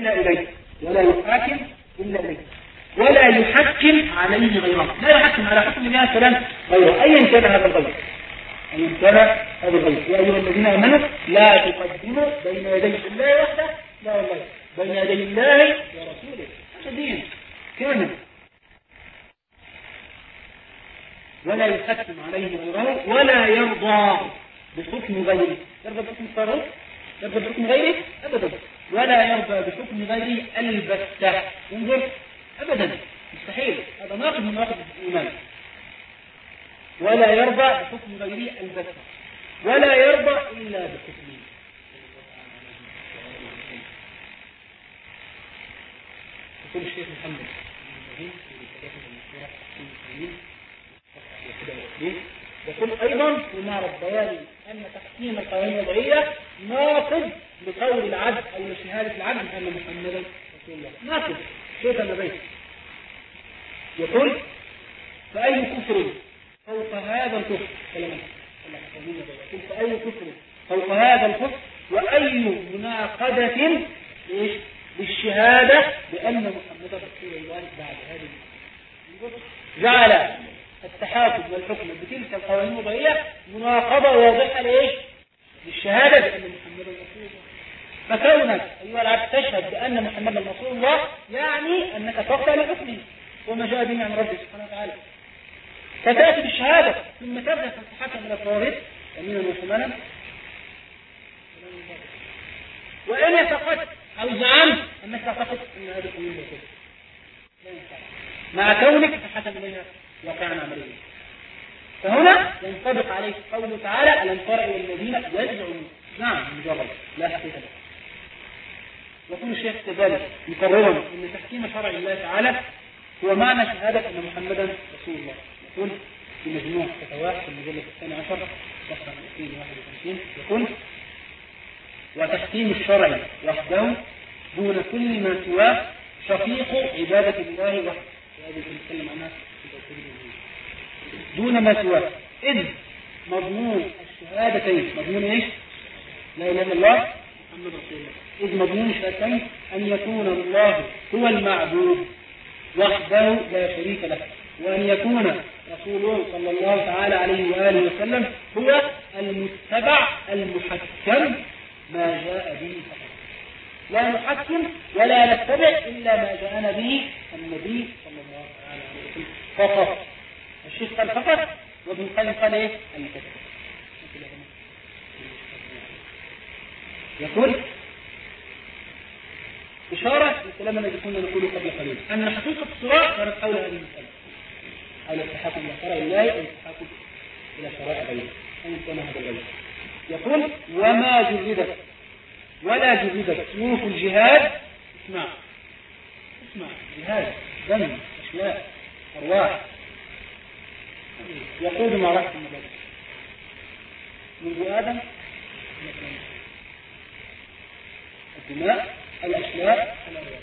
إلا إليه ولا يحاكم إلا إليه ولا يحكم عليه غيره. لا يحكم على حكم الله كلام غيره. أيا كان هذا الغير أيا كان هذا الغير. يا أيها الذين آمنوا لا تقدموا بين يدي الله وحده لا والله بين يدي الله ورسوله. هذا دين كامل. ولا يحكم عليه غيره ولا يرضى بحكم غيره. يرضى بحكم الطاغوت يرضى بحكم غيره ابدا. ولا يرضى بحكم غيره البتة. انظر ابدا. مستحيل. هذا ناقض من نواقض الإيمان. ولا يرضى بحكم غيره البتة. ولا يرضى إلا بحكمه يقول الشيخ محمد يقول أيضا في معرض بيان أن تحكيم القوانين الوضعية ناقض لقول العبد أو لشهادة العبد أن محمدا رسول الله. ناقض. شيء النبي يقول فأي كفر فوق هذا الكفر؟ كلام يقول فأي كفر فوق هذا الكفر؟ وأي مناقضة إيش بالشهادة بأن محمدا رسول الله بعد هذه. جعل التحاكم والحكم بتلك القوانين الوضعية مناقضة واضحة لإيش؟ للشهادة بأن محمدا رسول الله. فكونك أيها العبد تشهد بأن محمدا رسول الله يعني أنك تخضع لحكمه وما جاء به عن ربه سبحانه وتعالى. فتأتي بالشهادة ثم تبدأ تتحكم إلى الطوارئ يمينا وشمالا وإن اعتقدت أو زعمت أنك تعتقد أن هذا ينفع. مع كونك تتحكم إليها واقعا عمليا فهنا ينطبق عليه قوله تعالى ألم تر إلى الذين يزعمون نعم مجرد لا حقيقة. له يقول الشيخ كذلك مقررا أن تحكيم شرع الله تعالى هو معنى شهادة أن محمدا رسول الله. يقول في مجموع فتاواه في المجلد الثاني عشر صفحة 251 يقول وتحكيم الشرع وحده دون كل ما سواه شقيق عبادة الله وحده. دون ما سواه. إذ مضمون الشهادتين. مضمون إيش؟ لا إله إلا الله. محمد رسول الله إذ مضمون الشهادتين أن يكون الله هو المعبود وحده لا شريك له وأن يكون رسوله صلى الله تعالى عليه وآله وسلم هو المتبع المحكم. ما جاء به فقط. لا نحكم ولا نتبع إلا ما جاءنا به النبي صلى الله عليه وسلم. فقط. الشيخ قال فقط. وابن القيم قال المكتب يقول إشارة لكلام الذي كنا نقوله قبل قليل. أن حقيقة الصراع كانت حول هذه المسألة. حول التحاكم إلى شرع الله أو التحاكم إلى شرائع غيره. أن كان هذا الغير يقول وما جردت ولا جردت سيوف الجهاد اسمع اسمع جهاد دم أشياء أرواح. يقود مع رأس المبادئ منذ آدم الدماء الأشلاء الأرواح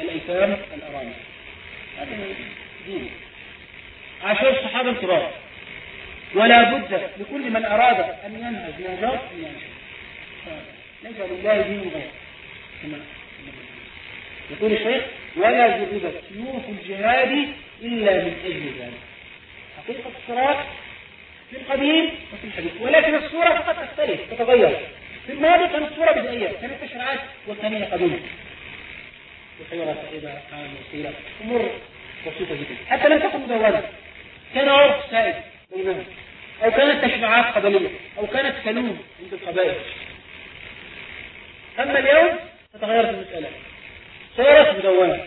الأيتام الأرامل. هذا دين. عاشر الصحابة الكرام. ولا بد لكل من أراد أن ينهج نهجات أن ينهج ليس لله دين غير كما يقول الشيخ ولا جربت سيوف الجهاد إلا من أجل ذلك. حقيقة الصراط في القديم وفي الحديث ولكن الصورة فقط تختلف تتغير. في الماضي كانت الصورة بدائية كانت تشريعات والثانية قديمة بخيرة سعيدة عام وسيلة أمور بسيطة جدا. حتى لم تكن مدونة. كان عرف سائد بينهم. أو كانت تشريعات قبلية أو كانت كلوم عند القبائل. أما اليوم تتغيرت المسألة. صارت مدونة.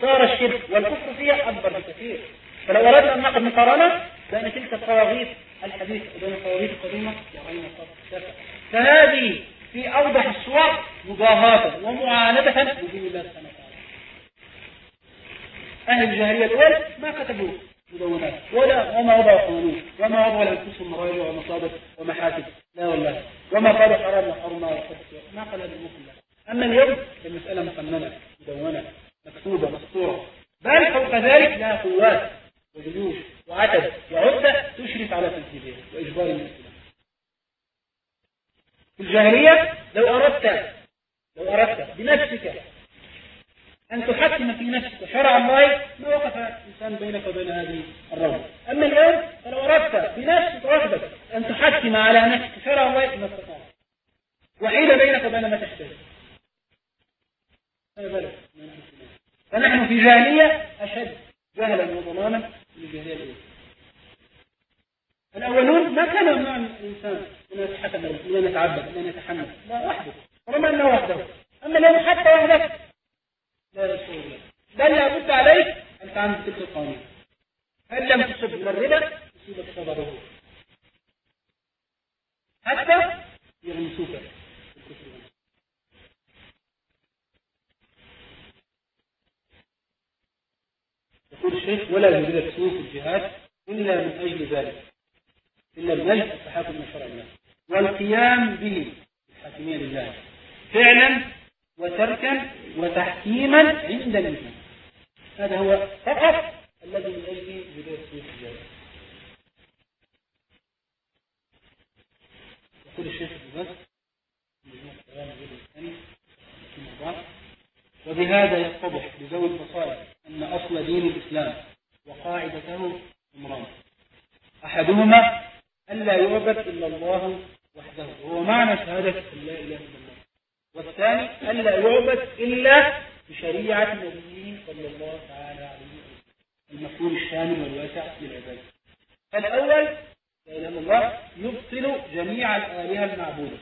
صار الشرك والكفر فيها أكبر بكثير. فلو أردنا أن نأخذ مقارنة بين تلك الطواغيت الحديثة وبين الطواغيت القديمة الطواغيت فهذه في أوضح الصور مضاهاة ومعاندة بدين الله سبحانه وتعالى. أهل الجاهلية الأول ما كتبوا مدونات ولا وما وضعوا قانون وما وضعوا لأنفسهم مراجع ومصادر ومحاسب. لا والله. وما قالوا حرام وحرمة ما قال هذا المسلم أما اليوم المسألة مقننة مدونة مكتوبة مسطورة بل فوق ذلك لها قوات وجيوش وعدد وعدة تشرف على تنفيذها وإجبار المسلمين. في الجاهلية لو أردت لو أردت بنفسك أن تحكم في نفسك. شرع الله ما وقف إنسان بينك وبين هذه الروضة أما اليوم فلو أردت بنفسك وحدك أن تحكم على نفسك شرع الله ما استطعت. وحيل بينك وبين ما تشتهي فنحن في جاهلية أشد جهلا وظلاما من الجاهلية الأولى الأولون ما كان يمنع الإنسان أن يتحكم أن يتعبد أن يتحمل لا وحده رغم أنه وحده. أما اليوم حتى وحدك لا الله بل لابد عليك أن تعمل تلك القانون فإن لم تصب من الربا يصيبك صبره. حتى يغمسوك يقول الشيخ ولا يوجد سوء الجهاد إلا من أجل ذلك. إلا من أجل التحاكم من شرع الله. والقيام به الحاكمية لله فعلا وتركا وتحكيما عند الإنسان. هذا هو فقط الذي من أجله بداية سوء الجهاد يقول الشيخ بس وبهذا يتضح لذوي البصائر أن أصل دين الإسلام وقاعدته أمران أحدهما ألا يعبد إلا الله وحده وهو معنى شهادة أن لا إله إلا الله. والثاني ألا يعبد إلا بشريعة نبيه صلى الله تعالى عليه وسلم. المفهوم الشامل والواسع للعباد فالأول لا إله إلا الله يبطل جميع الآلهة المعبودة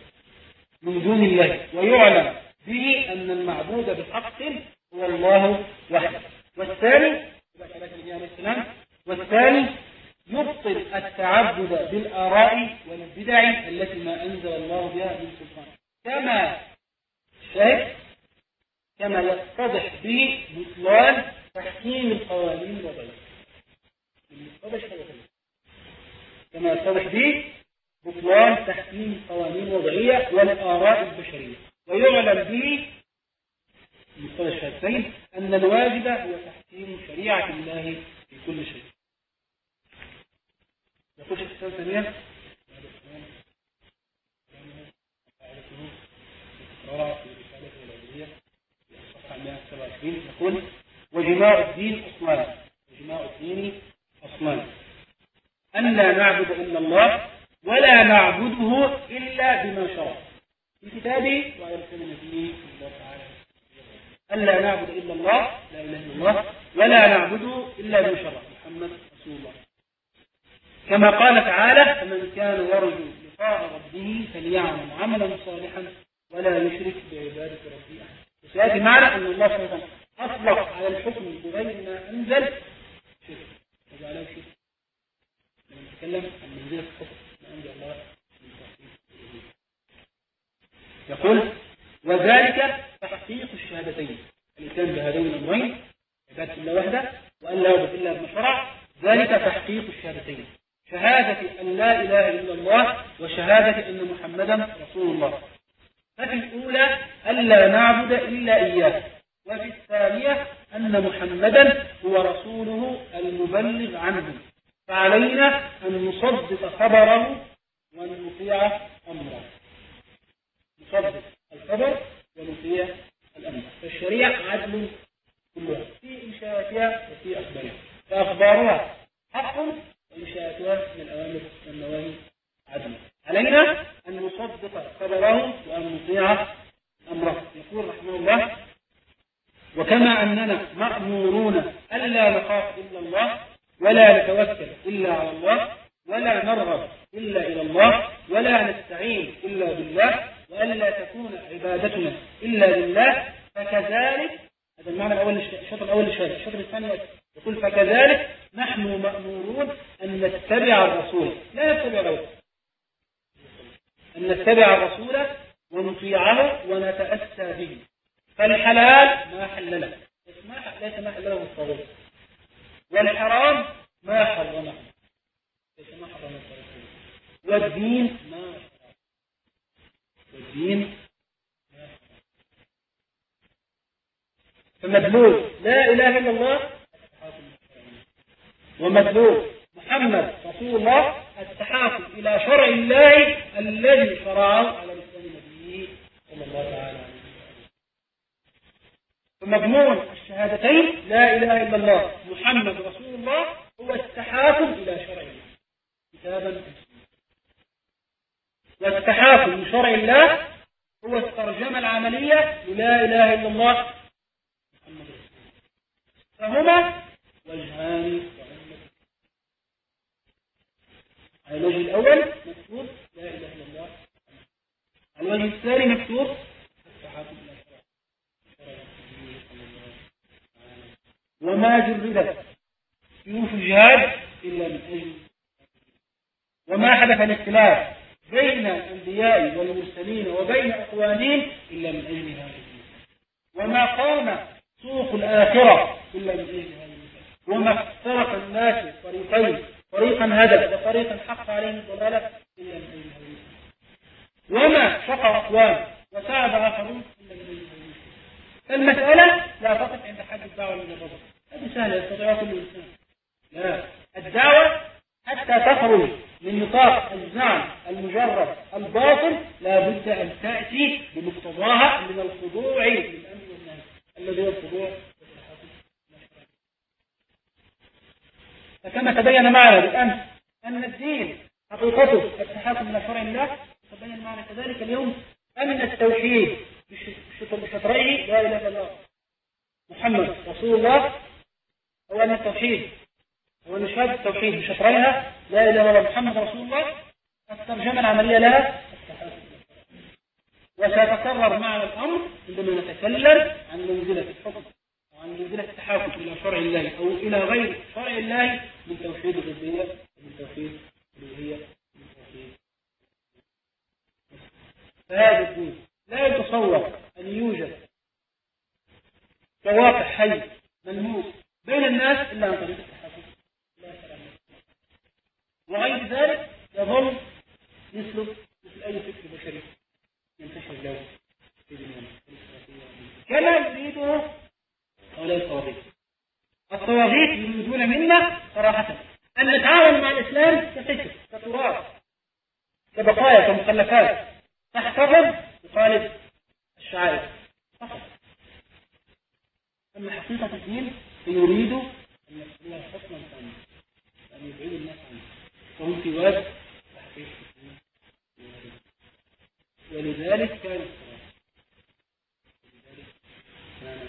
من دون الله ويعلم به أن المعبود بحق هو الله وحده. والثاني والثاني يبطل التعبد بالآراء والبدع التي ما أنزل الله بها من سلطان. كما شاهد كما يتضح به بطلان تحكيم القوانين وغيرها كما يتضح به بطلان تحكيم القوانين الوضعية والآراء البشرية. ويعلم به مستوى الشهادتين أن الواجب هو تحكيم شريعة الله في كل شيء. يقول شيخ الإسلام ثانيا. يقول وجماع الدين أصلان وجماع الدين أصلان أن لا نعبد إلا الله ولا نعبده إلا بما شرع. في كتابه وعلى لسان نبيه صلى الله تعالى. ألا نعبد إلا الله لا إله إلا الله ولا نعبده إلا بما شرع. محمد رسول الله. كما قال تعالى فمن كان يرجو لقاء ربه فليعمل عملا صالحا ولا يشرك بعبادة ربه أحد وسيأتي معنا أن الله سبحانه وتعالى أطلق على الحكم بغير ما أنزل. شرك وجعله شرك لما نتكلم عن منزلة الحكم ما أنزل الله من يقول وذلك تحقيق الشهادتين. الإسلام بهذين الأمرين عبادة الله وحده وأن لا يعبد إلا بما شرع ذلك تحقيق الشهادتين. شهادة أن لا إله إلا الله وشهادة أن محمدا رسول الله. ففي الأولى ألا نعبد إلا إياه وفي الثانية أن محمدا هو رسوله المبلغ عنه فعلينا أن نصدق خبره وأن نطيع أمره. نصدق الخبر ونطيع الأمر. فالشريعة عدل كلها في إنشاءاتها وفي أخبارها. فأخبارها حق وإنشاءاتها من الأوامر والنواهي عدل. علينا أن نصدق خبره وأن نطيع أمره. يقول رحمه الله وكما أننا مأمورون ألا نخاف إلا الله ولا نتوكل إلا على الله ولا نرغب إلا إلى الله ولا نستعين إلا بالله وألا تكون عبادتنا إلا لله. فكذلك هذا المعنى الأول الشطر الأول للشهادة الشطر الثاني يقول فكذلك نحن مأمورون أن نتبع الرسول. لا نتبع غيره أن نتبع الرسول ونطيعه ونتأسى به. فالحلال ما حلله. ليس ما حلله الطاغوت. والحرام ما حرمه. ليس ما حرمه والدين ما والدين فمدلول لا إله إلا الله. ومدلول محمد رسول الله. التحاكم إلى شرع الله الذي شرعه على لسان نبيه صلى الله عليه وسلم. فمضمون الشهادتين لا إله إلا الله محمد رسول الله هو التحاكم إلى شرع الله. كتابا والتحاكم لشرع الله هو الترجمة العملية للا إله إلا الله. فهما وجهان. الوجه الأول مكتوب لا إله إلا الله. الوجه الثاني مكتوب إلى وما جردت سيوف الجهاد إلا من أجل وما حدث الاختلاف بين الأنبياء والمرسلين وبين أقوانين إلا من أجل هذا وما قام سوق الآخرة إلا من أجل هذا وما افترق الناس طريقين طريقا هدف وطريقا حق عليه الضلالة. وما شقى أقوام وساعد آخرون إلا المسألة لا تقف عند حد الدعوة من الرجل هذه سهلة يستطيع كل إنسان. لا الدعوة حتى تخرج من نطاق الزعم المجرد الباطل لا بد أن تأتي بمقتضاها من الخضوع للأمر الذي هو الخضوع فكما تبين معنا بالأمس أن الدين حقيقته التحاكم إلى شرع الله تبين معنا كذلك اليوم أن التوحيد بشطريه لا إله إلا الله. محمد رسول الله. هو أن التوحيد هو نشهد التوحيد بشطريها لا إله إلا محمد رسول الله. الترجمة العملية لها. وسيتكرر معنا الأمر عندما نتكلم عن منزلة الحكم. وعن منزلة التحاكم إلى شرع الله أو إلى غير شرع الله من توحيد الربوبية ومن توحيد الألوهية ومن توحيد فهذا الدين لا يتصور أن يوجد كواقع حي ملموس بين الناس إلا عن طريق التحاكم. وغير ذلك يظل مثل مثل أي فكر بشري ينتشر له في دنيانا كما يريده هؤلاء الطواغيت. الطواغيت يريدون منا صراحة. أن نتعاون مع الإسلام كفكر كتراث كبقايا كمخلفات. تحتفظ وخالف الشعائر. فقط. أما حقيقة الدين فيريد أن يكون حكما ثانيا. أن يبعد الناس عنه. فهم في واد تحقيق ولذلك كان ولذلك كان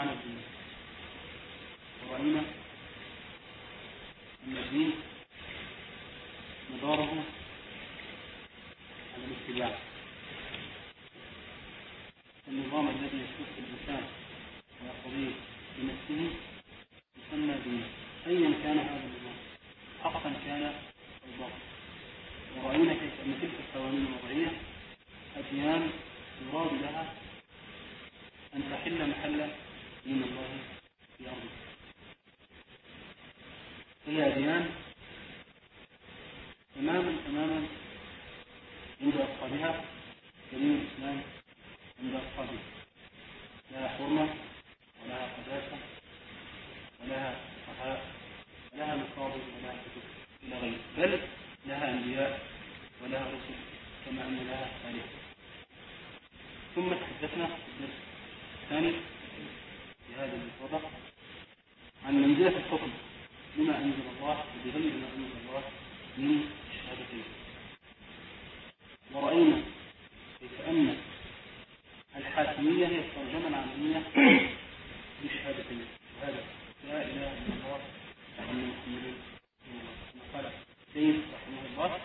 humanity غيره بل لها أنبياء ولها رسل كما أن لها آلهة ثم تحدثنا في الدرس الثاني في هذا الموضوع عن منزلة الحكم بما أنزل الله وبغير ما أنزل الله من الشهادتين. ورأينا كيف أن الحاكمية هي الترجمة العملية للشهادتين وهذا لا إله إلا الله محمد محمد رسول الله كما قال سيد رحمه الله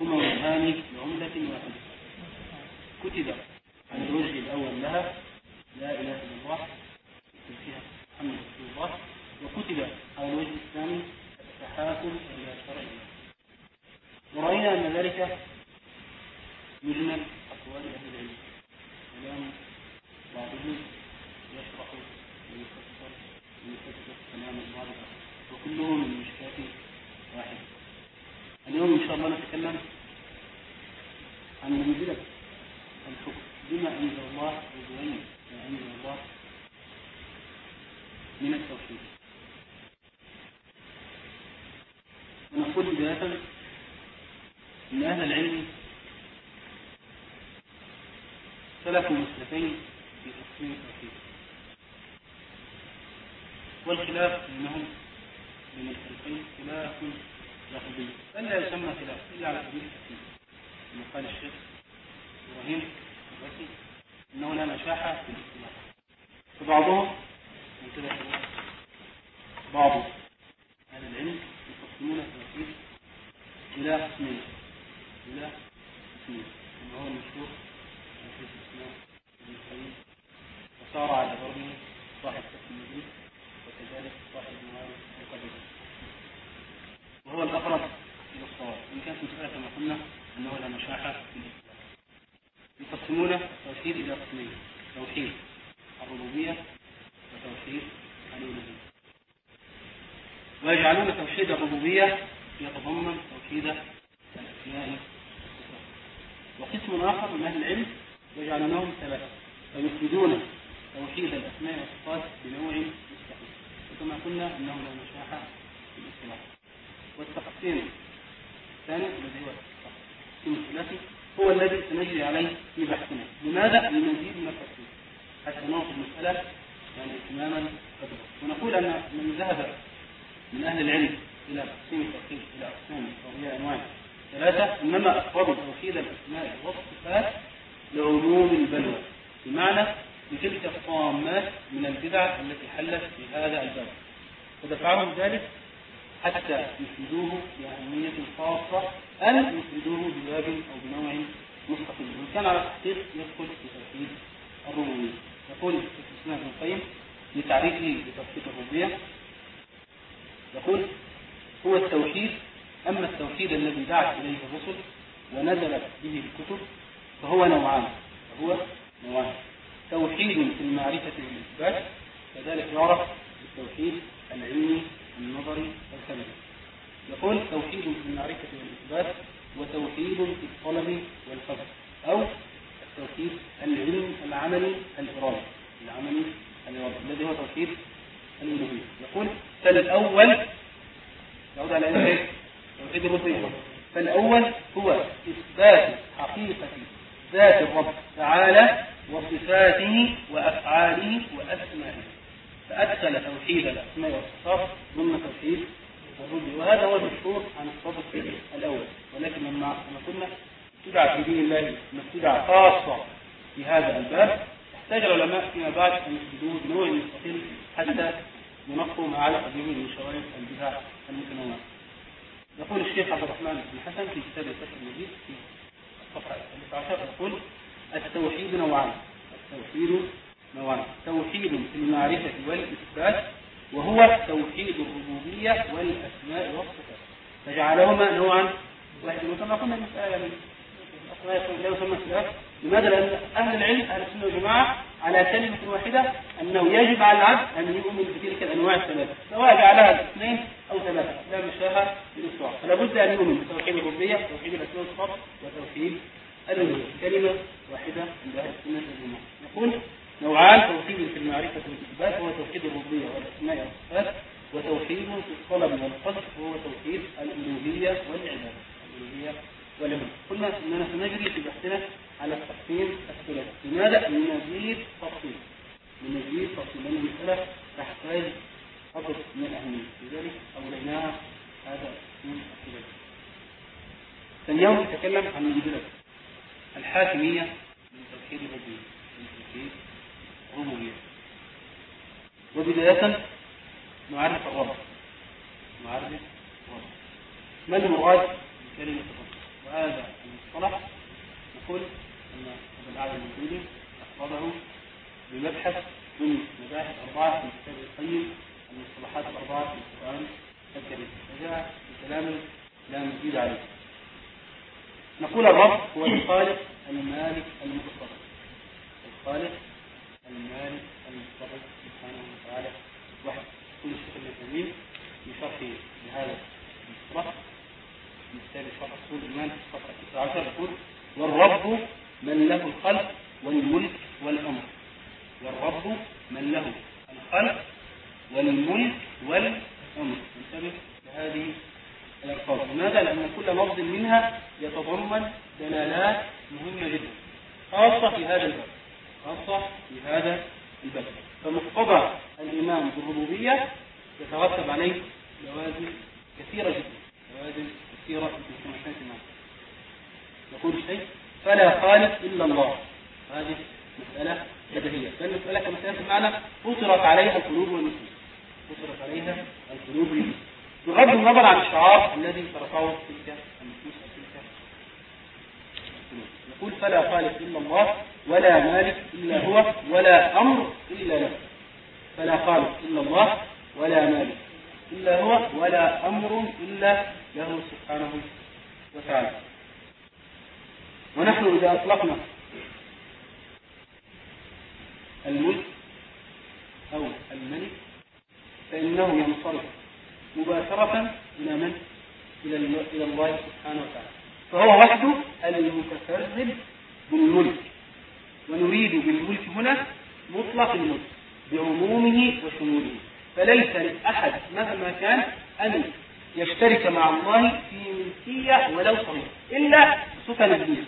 هما وجهان لعملة واحدة كتب على الوجه الأول لها لا إله إلا الله فيها محمد رسول الله وكتب على الوجه الثاني التحاكم إلى شرع الله ورأينا أن ذلك يجمل أقوال أهل العلم كلام بعضهم يشرح ويفسر ويفسر كلام البعض وكلهم من مشكاة واحدة اليوم إن شاء الله نتكلم عن منزلة الحكم بما أنزل الله وبين ما أنزل الله من التوحيد ونقول بداية أن أهل العلم سلكوا مسلكين في تقسيم التوحيد. والخلاف بينهم بين الفريقين خلاف لفظي بل لا يسمى خلاف إلا على سبيل التقسيم كما قال الشيخ إبراهيم الرسي إنه لا مشاحة في الاصطلاح فبعضهم من بعض أهل العلم يقسمون التوحيد إلى قسمين إلى قسمين كما هو المشهور في الإسلام ابن القيم وصار على ضربه صاحب المجيد وكذلك صاحب القدير وهو الأقرب إلى الصواب إن كانت مسألة كما قلنا أنه لا مشاحة في الإسلام يقسمون التوحيد إلى قسمين توحيد الربوبية وتوحيد الألوهية. ويجعلون توحيد الربوبية يتضمن توحيد الأسماء وقسم آخر من أهل العلم يجعلونهم ثلاثة فيفردون توحيد الأسماء والصفات بنوع مستحيل. وكما قلنا أنه لا مشاحة في الاصطلاح. والتقسيم الثاني الذي هو التقسيم الثلاثي هو الذي سنجري عليه في بحثنا. لماذا؟ لمزيد من التفصيل حتى نعطي المسألة يعني اهتماما قدرا. ونقول أن من ذهب من أهل العلم إلى تقسيم التوحيد إلى أقسام أو هي أنواع ثلاثة إنما أفرضوا توحيد الأسماء والصفات لعموم البلوى. بمعنى لتلك الطامات من البدع التي حلت في هذا الباب ودفعهم ذلك حتى يفيدوه بأهمية خاصة أن يفيدوه بباب أو بنوع مستقل وإن كان على التحقيق يدخل في توحيد الربوبية يقول في الإسلام ابن القيم لتعريفه بتوحيد الربوبية يقول هو التوحيد أما التوحيد الذي دعت إليه الرسل ونزلت به الكتب فهو نوعان فهو نوعان. توحيد في المعرفة والإثبات كذلك يعرف بالتوحيد العلمي النظري والكلمي. يقول توحيد في المعرفة والإثبات وتوحيد في الطلب والفضل أو التوحيد العلم العملي الإرادي. العملي الإرادي. الذي هو توحيد الألوهية يقول فالأول يعود على إيه؟ توحيد الربوبية فالأول هو إثبات حقيقة ذات الرب تعالى وصفاته وأفعاله وأسمائه. فأدخل توحيد الأسماء والصفات ضمن توحيد الربوبية وهذا هو المشهور عن الصدق الأول. ولكن لما قلنا ابتدع في دين الله ابتدع خاصة في هذا الباب احتاج العلماء فيما بعد أن يسجدوه بنوع مستقل حتى ينقوا ما علق به من شوائب البدع المتنوعة. يقول الشيخ عبد الرحمن بن حسن في كتاب الفتح المجيد الصفحة 19 يقول التوحيد نوعان. التوحيد نوعان. توحيد في المعرفة والإثبات وهو توحيد الربوبية والأسماء والصفات. فجعلهما نوعا واحدا وكما قلنا المسألة يعني لا يسمى خلاف لماذا؟ لأن أهل العلم أهل السنة والجماعة على كلمة واحدة أنه يجب على العبد أن يؤمن بتلك الأنواع الثلاثة سواء جعلها اثنين أو ثلاثة لا مشاهة في الإسراء فلا بد أن يؤمن بتوحيد الربوبية توحيد الأسماء والصفات وتوحيد الألوهية. كلمة واحدة عند أهل السنة والجماعة. يقول نوعان توحيد في المعرفة والإثبات هو توحيد الربوبية والأسماء والصفات وتوحيد في الطلب والقصد وهو توحيد الألوهية والعبادة. الألوهية والعبادة. قلنا أننا سنجري في بحثنا على التقسيم الثلاثي لماذا؟ لنزيد تفصيل. لنزيد تفصيل. لأن المسألة تحتاج قدر من الأهمية لذلك أوليناها هذا التقسيم الثلاثي اليوم نتكلم عن الجبلة الحاكمية من توحيد الربوبية من توحيد الربوبية. وبداية نعرف الرب. نعرف الرب. ما المراد بكلمة الرب؟ وهذا المصطلح نقول أن أبو الأعلى الموجودي أخبره بمبحث من مباحث أربعة في كتاب القيم المصطلحات الأربعة في القرآن الكريم فجاء بكلام لا مزيد عليه. نقول الرب هو الخالق المالك المتصرف الخالق المالك المتصرف سبحانه وتعالى. وحده كل الشيخ المسلمين في شرحه لهذا المصطلح مثال شرح اصول الايمان في الصفحه 19 يقول والرب من له الخلق والملك والأمر والرب من له الخلق والملك والأمر. انتبه لهذه الألفاظ. لماذا؟ لأن كل لفظ منها يتضمن دلالات مهمة جدا خاصة في هذا الباب خاصة في هذا الباب فمقتضى الإيمان بالربوبية يترتب عليه لوازم كثيرة جدا لوازم كثيرة في كما يقول الشيء فلا خالق إلا الله. هذه مسألة بديهية بل مسألة معنا فطرت عليها القلوب والنفوس. فطرت عليها القلوب والنفوس. بغض النظر عن الشعار الذي ترفعه تلك النفوس تلك يقول فلا خالق إلا الله ولا مالك إلا هو ولا أمر إلا له. فلا خالق إلا الله ولا مالك إلا هو ولا أمر إلا له سبحانه وتعالى. ونحن إذا أطلقنا الملك أو الملك فإنه ينصرف مباشرة إلى من؟ إلى إلى الله سبحانه وتعالى. فهو وحده المتفرد بالملك. ونريد بالملك هنا مطلق الملك بعمومه وشموله. فليس لأحد مهما كان أن يشترك مع الله في ملكية ولو صغيرة إلا صفة نبيه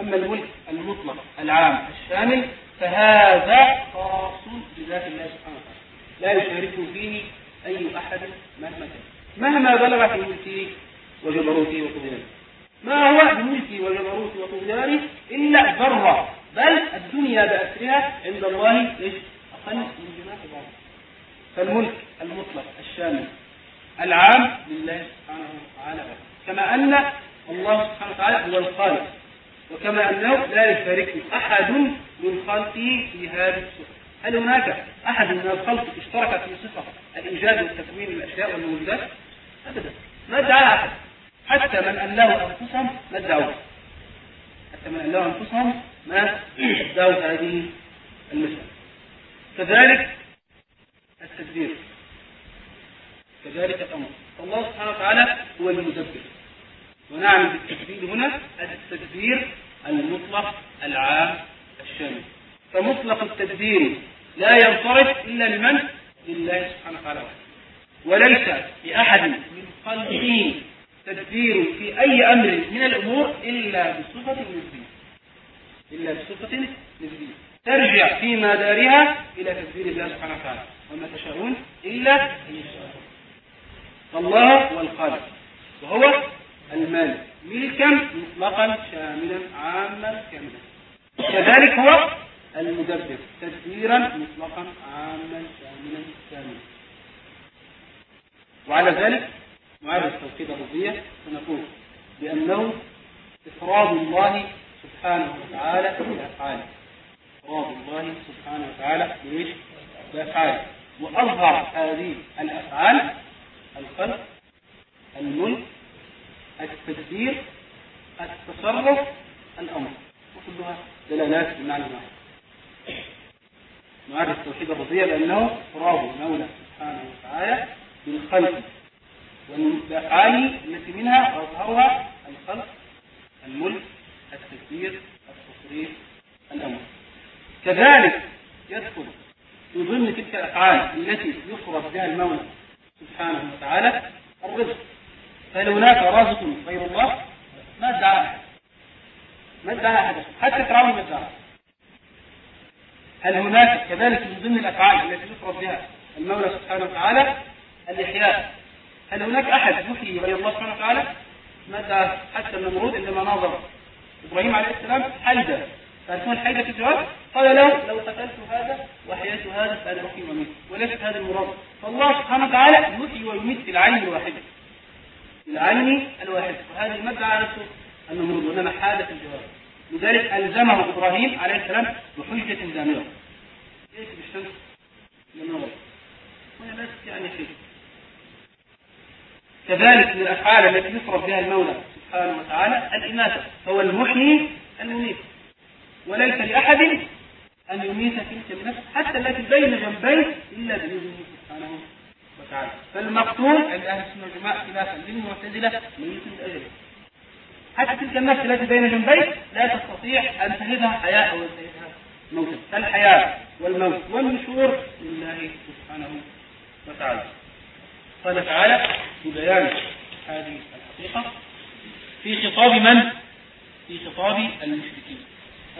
أما الملك المطلق العام الشامل فهذا خاص بذات الله سبحانه وتعالى. لا يشاركه فيه أي أحد مهما كان. مهما بلغ في ملكه وجبروته وطغيانه ما هو بملكه وجبروته وطغيانه إلا ذرة بل الدنيا بأسرها عند الله إيش؟ أقل من جناح بعض فالملك المطلق الشامل العام لله سبحانه وتعالى. كما أن الله سبحانه وتعالى هو الخالق. وكما أنه لا يشاركه أحد من خلقه في هذه الصفة هل هناك أحد من الخلق اشترك في صفة الإيجاد والتكوين الأشياء والموجودات؟ أبدا. ما ادعى أحد. حتى من أله أنفسهم ما ادعوه. حتى من أله أنفسهم ما ادعوا هذه المسألة. كذلك التدبير. كذلك الأمر. فالله سبحانه وتعالى هو المدبر. ونعمل بالتدبير هنا التدبير المطلق العام الشامل. فمطلق التدبير لا ينصرف إلا لمن؟ لله سبحانه وتعالى. وليس لأحد من خلقه تدبير في أي أمر من الأمور إلا بصفة نسبية إلا بصفة نسبية ترجع في مدارها إلى تدبير الله سبحانه وتعالى. وما تشاءون إلا أن يشاء فالله هو الخالق وهو المالك ملكا مطلقا شاملا عاما كاملا. كذلك هو المدبر. تدبيرا مطلقا عاما شاملا كاملا. وعلى ذلك نعرف توحيد الربوبيه فنقول بأنه إفراد الله سبحانه وتعالى بافعاله إفراد الله سبحانه وتعالى بايش؟ بافعاله وأظهر هذه الأفعال الخلق الملك التدبير التصرف الأمر. وكلها دلالات بمعنى واحد نعرف توحيد الربوبيه بانه افراد المولى سبحانه وتعالى بالخلق والافعال التي منها أظهرها الخلق الملك التدبير التصريف الأمر. كذلك يدخل في ضمن تلك الأفعال التي يفرض بها المولى سبحانه وتعالى الرزق. فهل هناك رازق غير الله ما ادعى أحد. ما ادعى أحد. حتى فرعون ما ادعى. هل هناك كذلك من ضمن الأفعال التي يفرض بها المولى سبحانه وتعالى؟ الإحياء. هل هناك أحد يحيي غير الله سبحانه وتعالى؟ ماذا حتى النمرود عندما ناظر إبراهيم عليه السلام حيدة تعرفون الحيدة في الجواب؟ قال له لو قتلت هذا وحييت هذا فأنا أحيي وأميت. وليست هذا المراد. فالله سبحانه وتعالى يحيي ويميت في العين الواحدة. في العين الواحدة وهذه المادة على النمرود وإنما حادة الجواب. لذلك ألزمه إبراهيم عليه السلام بحجة دامرة ليس بالشمس للنظر هنا لا يعني شيء. كذلك من الأفعال التي يصرف بها المولى سبحانه وتعالى الإماتة هو المحيي المميت وليس لأحد أن يميت تلك النفس حتى التي بين جنبيه إلا بإذنه سبحانه وتعالى. فالمقتول عند أهل السنة والجماعة خلافا للمعتزلة ميت الأجل حتى تلك النفس التي بين جنبيه لا تستطيع أن تهدها حياة أو تهدها موتا. فالحياة والموت والنشور لله سبحانه وتعالى. قال تعالى في بيان هذه الحقيقة في خطاب من؟ في خطاب المشركين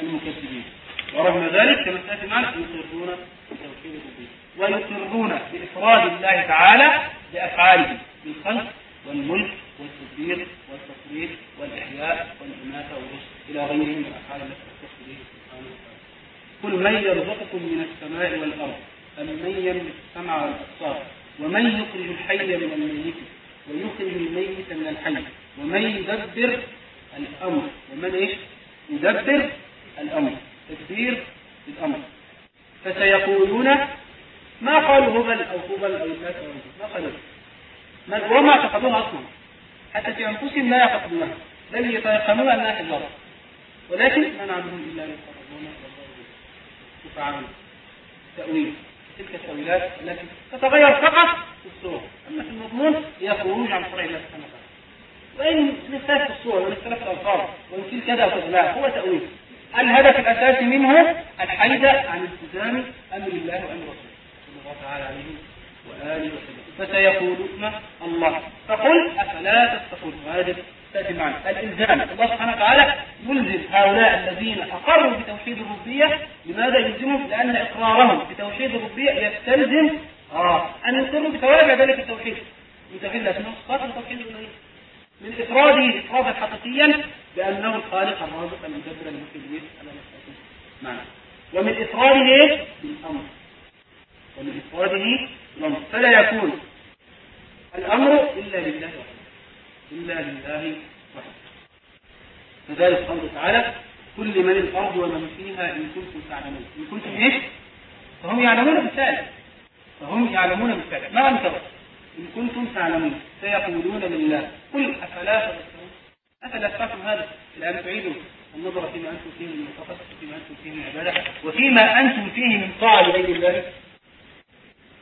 المكذبين. ورغم ذلك كما سيأتي معنا يقرون بتوحيد الربوبيه ويقرون بإفراد الله تعالى بأفعاله بالخلق والملك والتدبير والتصريف والإحياء والإماتة والرزق إلى غيرهم من الافعال التي تختص به سبحانه وتعالى. قل من يرزقكم من السماء والأرض أم من يملك السمع والأبصار ومن يخرج الحي من الميت ويخرج الميت من الحي ومن يدبر الأمر ومن إيش؟ يدبر الأمر. تدبير الامر فسيقولون ما قالوا هبل أو هبل أو الناس ما قالوا. ما وما اعتقدوها أصلا. حتى في أنفسهم لا يعتقدونها. بل يتيقنون أنها حجارة. ولكن ما نعبدهم إلا ليقربونا يفعلون تأويل. تلك التأويلات التي تتغير فقط في الصور. أما في المضمون هي خروج عن شرع الله سبحانه وتعالى. وإن اختلاف الصور وإن اختلاف الألفاظ وإن في كذا وكذا هو تأويل. الهدف الأساسي منه الحيدة عن التزام أمر الله وأمر رسوله. صلى الله تعالى عليه وآله وسلم. فسيقولون الله. فقل أفلا تتقون. وهذا تأتي معنا. الإلزام. الله سبحانه وتعالى يلزم هؤلاء الذين أقروا بتوحيد الربوبية لماذا يلزمهم؟ لأن إقرارهم بتوحيد الربوبية يستلزم آه أن يقروا بتوابع ذلك التوحيد. من توحيد الأسماء والصفات من إفراده إفرادا حقيقيا بأنه الخالق الرازق المدبر على نفسه معنى ومن إفراده بالأمر. ومن إفراده بالأمر. فلا يكون الأمر إلا لله وحده. إلا لله وحده. كذلك قوله تعالى كل من الأرض ومن فيها إن كنتم تعلمون. إن كنتم إيش؟ فهم يعلمون بالفعل فهم يعلمون بالفعل ما أنكروا إن كنتم تعلمون سيقولون لله قل أفلا تذكرون أفلا تفعلوا هذا؟ الآن تعيدوا النظر فيما أنتم فيه من التخصص فيما أنتم فيه من عبادة وفيما أنتم فيه من طاعة لغير الله.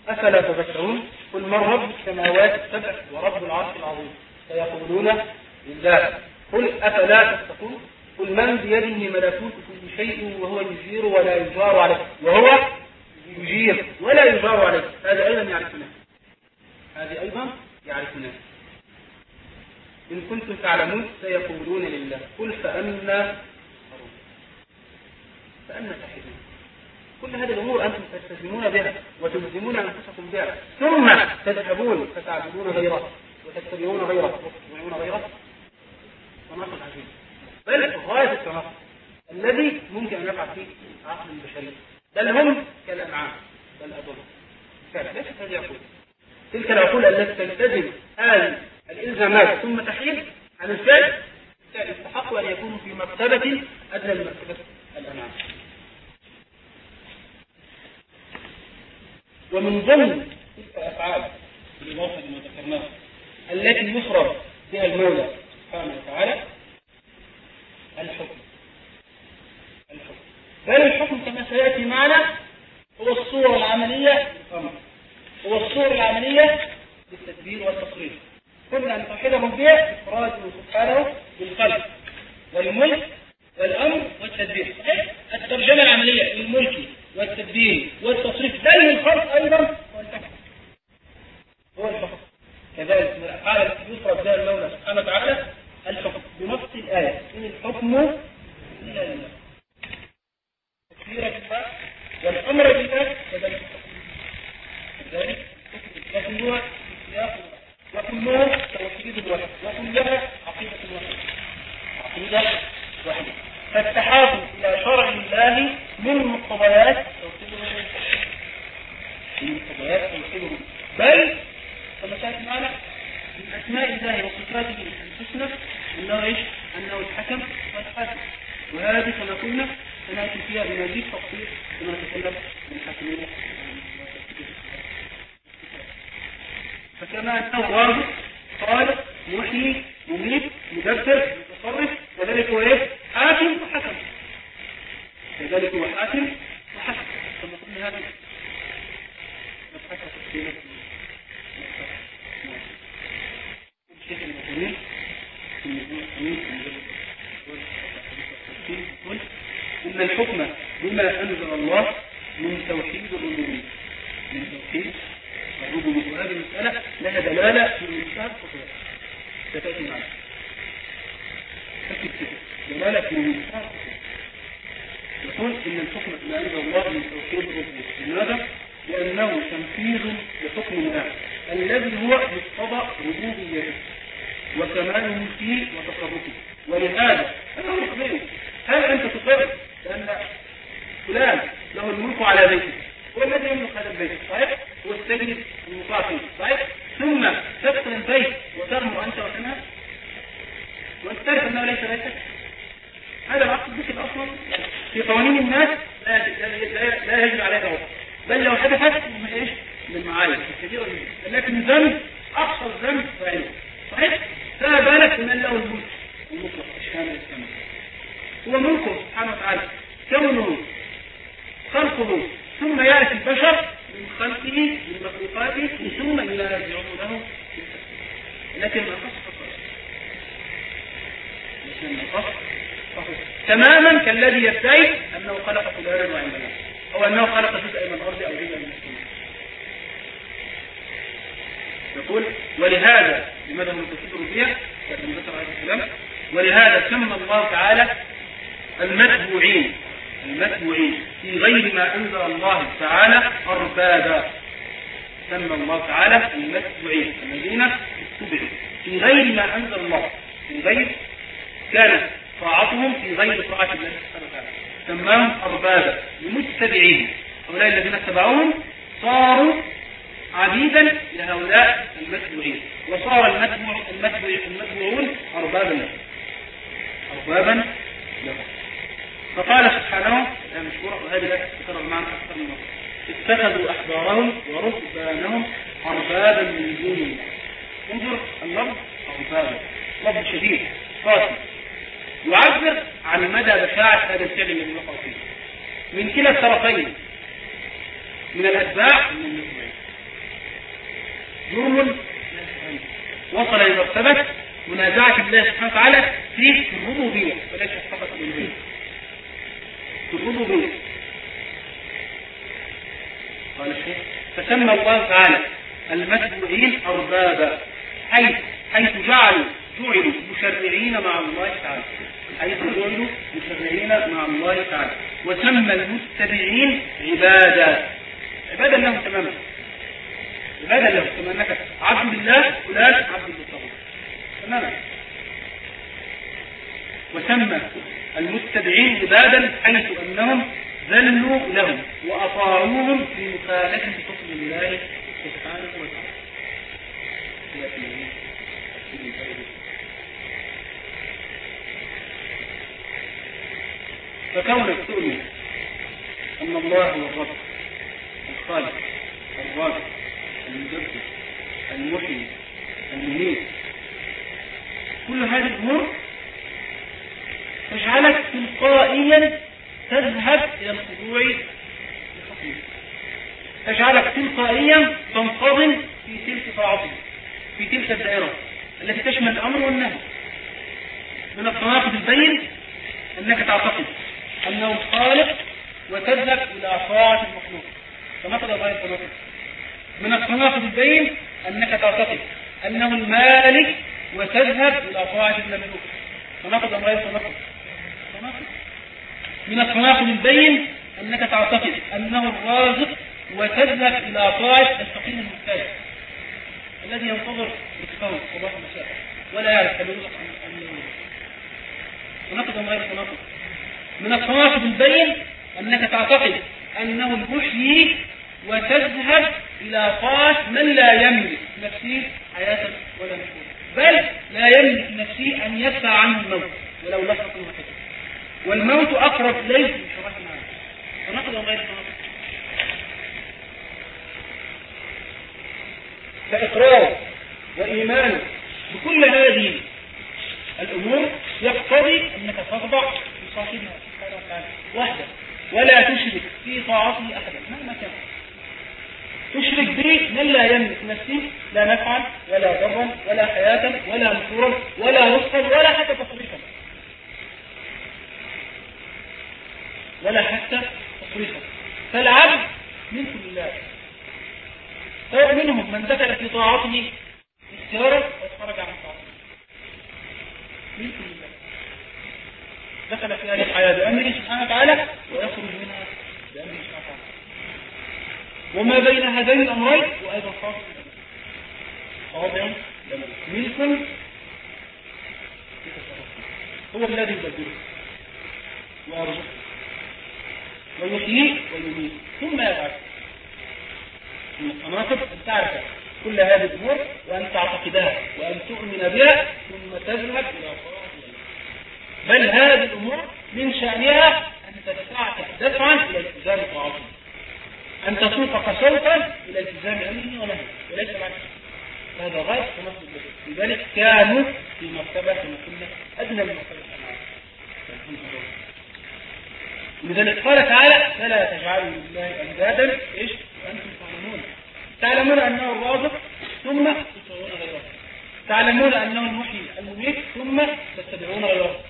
أفلا تذكرون قل من رب السماوات السبع ورب العرش العظيم. سيقولون لله. قل أفلا تتقون؟ قل من بيده ملكوت كل شيء وهو يجير ولا يجار عليه. وهو يجير ولا يجار عليه. هذا أيضا يعرفونه هذه أيضا يعرفونه إن كنتم تعلمون سيقولون لله قل فأنا فأنا تحبون. كل هذه الأمور أنتم تستلزمون بها وتلزمون أنفسكم بها. ثم تذهبون فتعبدون غيره وتتبعون غيره. وتتبعون غيره. تناقض عجيب. بل غاية التناقض. الذي ممكن أن يقع فيه عقل البشري بل هم كالأنعام. بل أضل. فعلا ليست هذه تلك العقول التي تلتزم هذه الإلزامات ثم تحيل عن الفعل يستحق أن يكونوا في مرتبة أدنى من مرتبة الأنعام ومن ضمن تلك الأفعال بالإضافة لما ذكرناه التي يفرض بها المولى سبحانه وتعالى الحكم. الحكم. بل الحكم كما سيأتي معنا هو الصورة العملية للأمر هو الصورة العملية للتدبير والتصريف قلنا أن توحيد الربيع إفراده سبحانه بالخلق والملك والأمر والتدبير؟ الترجمة العملية للملك والتدبير والتصريف بل الخلق أيضا هو الحكم كذلك من الأفعال التي يفرض بها المولى سبحانه وتعالى الحكم بنص الآية. إن الحكم إلا لله. تكبيرة الله والأمر بالله كذلك لكن هو سياق وكلها توحيد واحد وكلها عقيدة واحدة عقيدة واحدة فالتحاكم إلى شرع الله من مقتضيات من مقتضيات توحيده بل كما سألت معنا من أسماء الله وصفاته الحسنى أنه إيش؟ أنه الحكم والحاكم وهذه كما قلنا سنأتي فيها بمزيد تفصيل كما نتكلم من الحاكمين فكما أنه واضح قال محيي مميت مدبر متصرف كذلك هو إيه حاكم وحكم كذلك هو حاكم وحكم كما قلنا هذا الشيخ المسلمين إن الحكم بما أنزل الله من توحيد الربوبية من توحيد الربوبية وهذه المسألة لها دلالة في منتهى الخطوة ستأتي معنا دلالة في منتهى يقول إن الحكم بما أنزل الله من توحيد الربوبية لماذا؟ لأنه تنفيذ لحكم الله الذي هو مقتضى ربوبيته وكماله فيه وتصرفه ولهذا أنا أخبره هل أنت تقر بأن فلان له الملك على بيته هو الذي يملك هذا البيت صحيح؟ هو السيد المطاع صحيح؟ ثم تدخل البيت وتأمر أنت وتنهى وأنت تعرف أنه ليس بيتك هذا العقل ذكر أصلا في قوانين الناس لا لا, لا يجب عليها وقت بل لو حدثت من إيش؟ من معايا كثيرة لكن ذنب أقصى الذنب فعله صحيح؟ فما بالك من له الملك المطلق الشامل الكامل هو ملكه سبحانه وتعالى. كونه خلقه ثم يأتي البشر من خلقه من مخلوقاته ثم ينازعه له لكن قصد لكن ما تماما كالذي يدعي أنه خلق فلانا وعندنا أو أنه خلق جزءا من الأرض أو جزءا من السماء. يقول ولهذا لماذا من تفسير الربيع كما ذكر هذا الكلام؟ ولهذا سمى الله تعالى المتبوعين المتبوعين في غير ما أنزل الله تعالى أربابا. سمى الله تعالى المتبوعين الذين اتبعوا. في غير ما أنزل الله. في غير كانت طاعتهم في غير طاعة الله سبحانه وتعالى. سماهم أربابا. متبعين هؤلاء الذين اتبعوهم صاروا عبيدا لهؤلاء المتبوعين وصار المتبوع المتبوعون أربابا لهم. أربابا لهم. فقال سبحانه مشهورة وهذه تتكرر معنا أكثر من مرة. اتخذوا أحبارهم ورهبانهم أربابا من دون الله. انظر اللفظ أربابا لفظ شديد قاسي. يعبر عن مدى بشاعة هذا الفعل الذي وقع فيه من كلا الطرفين من الأتباع ومن المتبعين جرم وصل إلى مرتبة منازعة الله سبحانه وتعالى في الربوبية وليس فقط الألوهية في الربوبية قال الشيخ فسمى الله تعالى المتبوعين أربابا حيث حيث جعلوا جعلوا مشرعين مع الله تعالى. حيث جعلوا مشرعين مع الله تعالى. وسمى المتبعين عبادا. عبادا لهم تماما. عبادا لهم كما أنك عبد الله فلان عبد للطاغوت. تماما. وسمى المتبعين عبادا حيث انهم ذلوا لهم واطاعوهم في مخالفة حكم الله سبحانه وتعالى. فكونك تؤمن أن الله هو الرب الخالق الرازق المدبر المحيي المميت كل هذه الأمور تجعلك تلقائيا تذهب إلى الخضوع لحكمه تجعلك تلقائيا تنتظم في تلك طاعته في تلك الدائرة التي تشمل الأمر والنهي. من التناقض البين أنك تعتقد أنه الخالق وتذهب إلى طاعة المخلوق. فنقض غير تناقض من التناقض البين أنك تعتقد أنه المالك وتذهب إلى طاعة المملوك تناقض أم غير تناقض من التناقض البين أنك تعتقد أنه الرازق وتذهب إلى طاعة الفقير المحتاج الذي ينتظر الفوز صباح المساء ولا يعرف هل يرزق تناقض أم غير تناقض من التناقض البين أنك تعتقد أنه المحيي وتذهب إلى طاعة من لا يملك نفسه حياة ولا نشور بل لا يملك نفسه أن يدفع عنه الموت. ولو لحظة واحدة والموت أقرب إليه من المعنى تناقض أم غير تناقض فإقرار وإيمان بكل هذه الأمور يقتضي أنك تخضع لصاحبها سبحانه وتعالى وحده ولا تشرك في طاعته أحدا مهما كان. تشرك به من لا يملك نفسه لا نفعا ولا ضرا ولا حياة ولا نشورا ولا رزقا ولا حتى تصريفا ولا حتى تصريفا فالعبد من كل الله. منهم من دخل في طاعته اختيارا وخرج عن طاعته. من كل الله. دخل في هذه الحياة بأمره سبحانه وتعالى ويخرج منها بأمره سبحانه وتعالى. وما بين هذين الأمرين وأيضا خاص واضع منكم هو الذي يبدله ويرزقه ويحيي ويميت ثم يبعث من التناقض أن تعرف كل هذه الأمور وأن تعتقدها وأن تؤمن بها ثم تذهب إلى بل هذه الأمور من شأنها أن تدفعك دفعا إلى التزام طاعته أن تسوقك سوقا إلى التزام أمره ونهيه. وليس العكس هذا غاية تنصب لذلك كانوا في مرتبة قلنا أدنى من مرتبة. لذلك قال تعالى فلا تجعلوا لله أندادا إيش؟ وأنتم تعلمون. تعلمون أنه الرازق ثم تطيعون غيره تعلمون أنه المحيي المميت ثم تتبعون غيره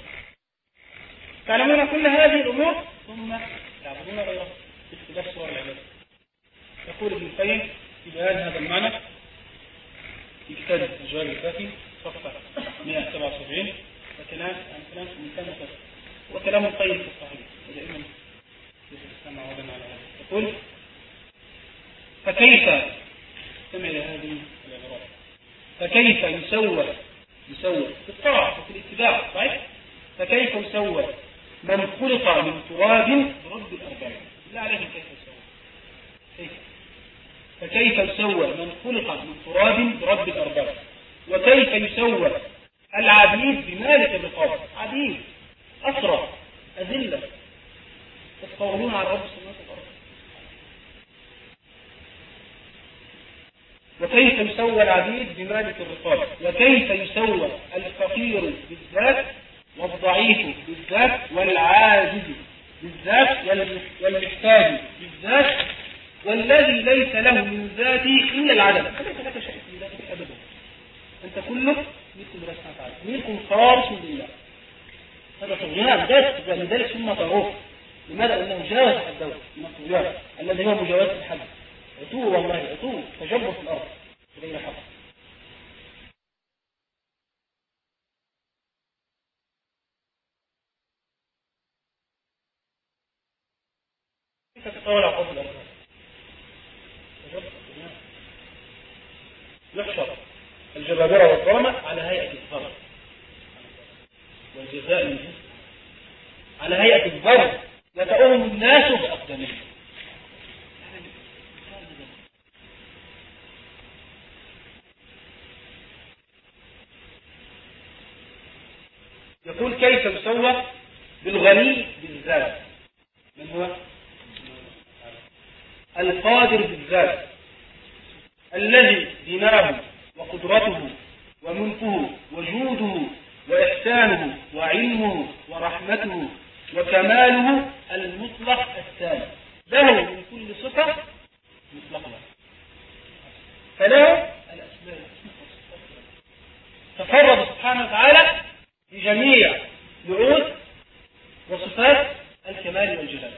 تعلمون كل هذه الأمور ثم تعبدون غيره باختلاف صور العبادة. يقول ابن القيم في بيان هذا المعنى في كتاب الجواب الكافي صفحة 177 وكلام عن كلام مفسر وكلام القيم في الصحيح. الاسلام عودنا على يقول فكيف؟ استمع إلى هذه العبارات فكيف يسوى يسوى في الطاعة وفي الاتباع صحيح؟ فكيف يسوى من خلق من تراب برب الأرباب لا عليه كيف يسوى كيف؟ فكيف يسوى من خلق من تراب برب الأرباب وكيف يسوى العبيد بمالك الرقاب. عبيد أسرى أذلة. تستورون على السماوات والأرض وكيف يسوى العبيد بمالك الرقاب؟ وكيف يسوى الفقير بالذات والضعيف بالذات والعاجز بالذات والمحتاج بالذات والذي ليس له من ذاته إلا العدم. فليس لك شيء من ذاته أبدا. أنت كله مثل الله سبحانه وتعالى ملك خالص لله. هذا طغيان ذات ولذلك ثم طغوه لماذا؟ أنه جاوز من الطغيان الذي هو مجاوزة الحد عتوه والله عتوه تجبر في الأرض. بغير حق. تتطاول على الأرض؟ يحشر الجبابرة والظلمة على هيئة الضرب والجزاء من جنس. على هيئة الضرب يتأوهم الناس بأقدامهم. يقول كيف يسوى بالغني بالذات؟ من هو؟ القادر بالذات. الذي ديناره وقدرته وملكه وجوده وإحسانه وعلمه ورحمته وكماله المطلق الثاني. له من كل صفة مطلقة فله الأسماء تفرد سبحانه وتعالى بجميع نعوت وصفات الكمال والجلال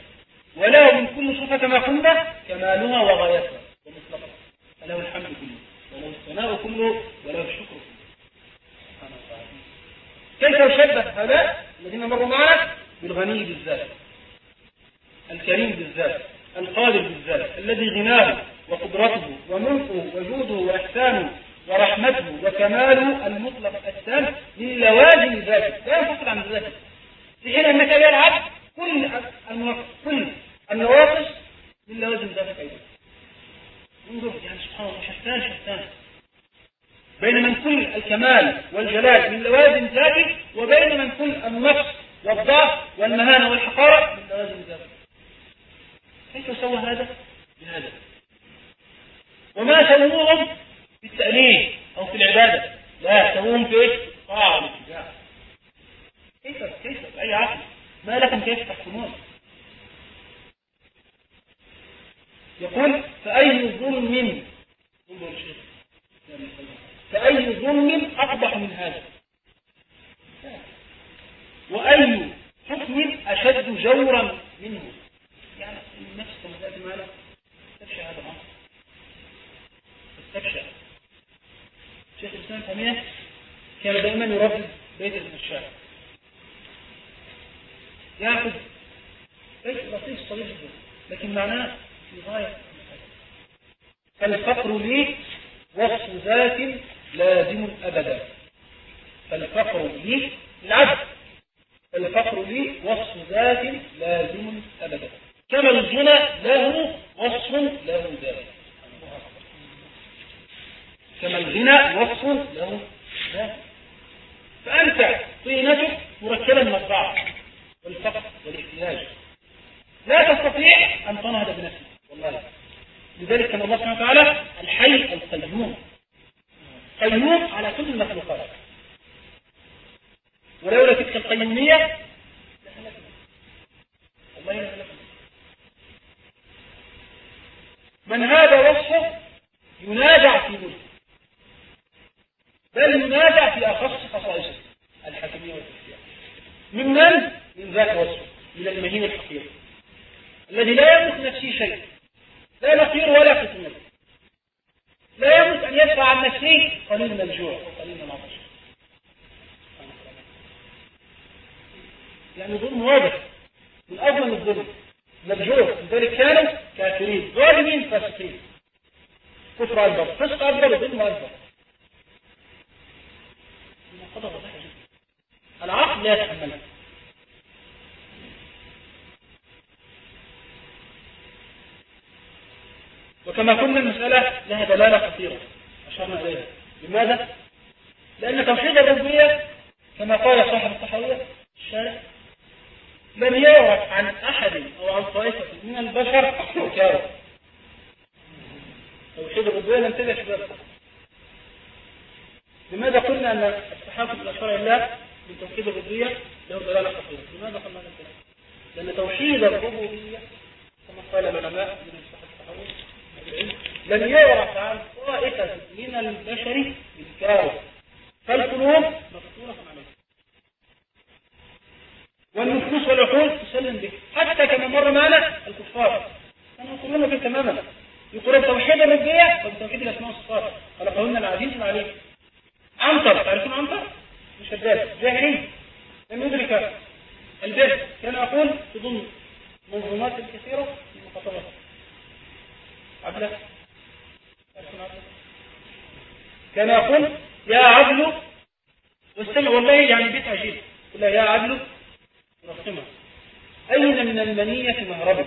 وله من كل صفة كما قلنا كمالها وغايتها ومطلقها فله الحمد كله وله الثناء كله وله الشكر كيف يشبه هؤلاء الذين مروا معنا بالغني بالذات الكريم بالذات القادر بالذات الذي غناه وقدرته وملكه وجوده وإحسانه ورحمته وكماله المطلق التام من لوازم ذاته لا ينفصل عن ذاته في حين أنك يا العبد كل كل النواقص من لوازم ذاتك أيضا انظر يعني سبحان الله شتان شتان بين من كل الكمال والجلال من لوازم ذاته وبين من كل النقص والضعف والمهانة والحقارة من لوازم ذاته كيف سوى هذا بهذا وما سووهم في التأليف أو في العبادة لا سووهم في إيش؟ طاعة والاتجاه كيف كيف بأي عقل ما لكم كيف تحكمون يقول فأي ظلم فأي ظلم أقبح من هذا وأي حكم أشد جورا منه يعني النفس كما تأتي معنا تستفشى هذا الأمر تستفشى شيخ الإسلام تيمية كان دائما يردد بيت المشاة يأخذ بيت لطيف صغير جدا لكن معناه في غاية فالفقر لي وصف ذات لازم أبدا فالفقر لي العبد لي وصف ذات لازم أبدا. كما الغنى له وصف له ذات كما الغنى وصف له ذات فأنت طينتك مركبا من الضعف والفقر والاحتياج. لا تستطيع أن تنهض بنفسك. والله. لذلك كان الله سبحانه وتعالى الحي القيوم. قيوم على كل المخلوقات. ولولا تلك القيومية من هذا وصفه ينازع في ملكه. بل ينازع في أخص خصائصه الحكمية والتشريع من من؟ من ذاك وصفه من المهين الحقير الذي لا يملك نفسه شيء لا نقير ولا فتنة. لا يملك أن يدفع عن نفسه قليل من الجوع وقليل من العطش. يعني ظلم واضح. من أظلم الظلم مبجوع لذلك كانوا كافرين. ظالمين فاسقين. كفر أكبر فسق أكبر وظلم أكبر العقل لا يتحمله وكما قلنا المسألة لها دلالة خطيرة. أشرنا إليها. لماذا؟ لأن توحيد الربوبية كما قال صاحب الصحوية الشارع لم يعرف عن أحد أو عن طائفة من البشر؟ إنكاره توحيد الربوبية لم تجد ذلك لماذا قلنا أن التحاكم إلى شرع الله من توحيد الربوبية؟ له دلالة خطيرة لماذا قلنا ذلك؟ لأن توحيد الربوبية كما قال العلماء من الصحابة لم يعرف عن طائفة من البشر إذكاره فالقلوب مفتونة عليه والنفوس والعقول تسلم به. حتى كما مر معنا الكفار. كانوا يقولون به تماما. يقولون توحيد الربية وبتوحيد الأسماء والصفات. خلقهن العزيز العليم. عنتر. تعرفون عنتر؟ مش الدال جاهلين. لم يدرك البر كان أقول في ضمن منظومات كثيرة من المخاطبات عبلة كان يقول يا عبل واستمع والله يعني بيت عجيب. يقول يا عبل رحمه أين من المنية مهربك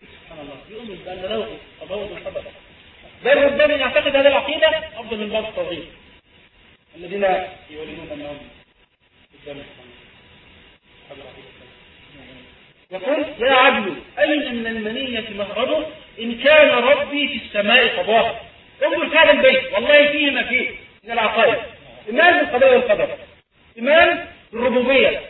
سبحان الله. يؤمن بأن له تضوض الحضر بل ربما يعتقد هذه العقيدة أفضل من بعض التوظيف الذين يولدون أنهم قدام يقول يا عبد أين من المنية مهربه إن كان ربي في السماء قضاء. انظر هذا البيت. والله فيه ما فيه من العقائد. إيمان بالقضاء والقدر. إيمان بالربوبية.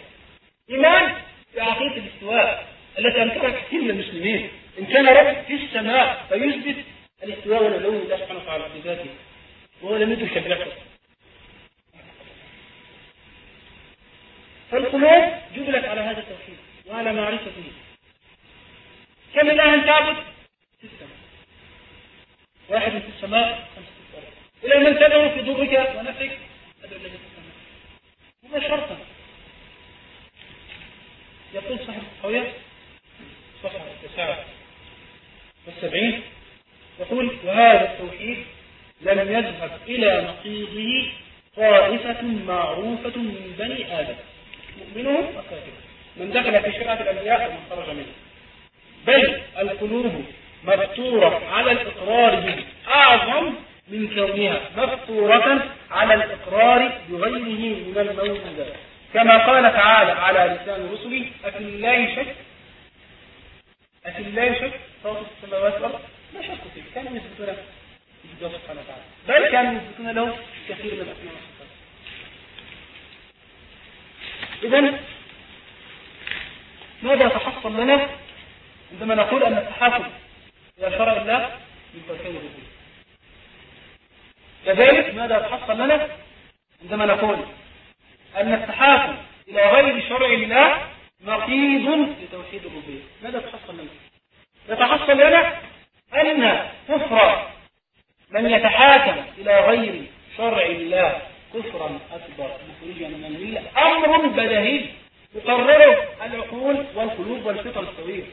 إيمان بعقيدة الاستواء التي أنكرها كثير من المسلمين. إن كان رب في السماء فيثبت الاستواء والعلو لله سبحانه وتعالى بذاته وهو لم يدرك بنفسه. فالقلوب جبلت على هذا التوحيد على معرفته. كم إلها تعبد؟ ستة. واحد في السماء خمسة إلى من تدعو في ضرك ونفعك أدعو الذي في السماء هذا شرطا يقول صاحب القوية صفحة التسعة والسبعين يقول وهذا التوحيد لم يذهب إلى نقيضه طائفة معروفة من بني آدم. مؤمنهم وكافرهم من دخل في شرعة الأنبياء ومن خرج منه. بل القلوب مفتورة على الإقرار به. أعظم من كونها مفتورة على الإقرار بغيره من الموجودات. كما قال تعالى على لسان رسله أفي الله شك؟ أفي الله شك؟ صوت السماوات والأرض؟ لا شك فيه كانوا يثبتون الله سبحانه وتعالى. بل كانوا يثبتون له كثير من الأسماء إذا ماذا تحصل لنا عندما نقول أن التحاكم إلى شرع الله من توحيد الربوبية كذلك ماذا تحصل لنا عندما نقول أن التحاكم إلى غير شرع الله نقيض لتوحيد الربوبية ماذا تحصل لنا يتحصل لنا أن كفر من يتحاكم إلى غير شرع الله كفرا أكبر. مخرجا من الملة أمر بدهي تقرره العقول والقلوب والفطر السوية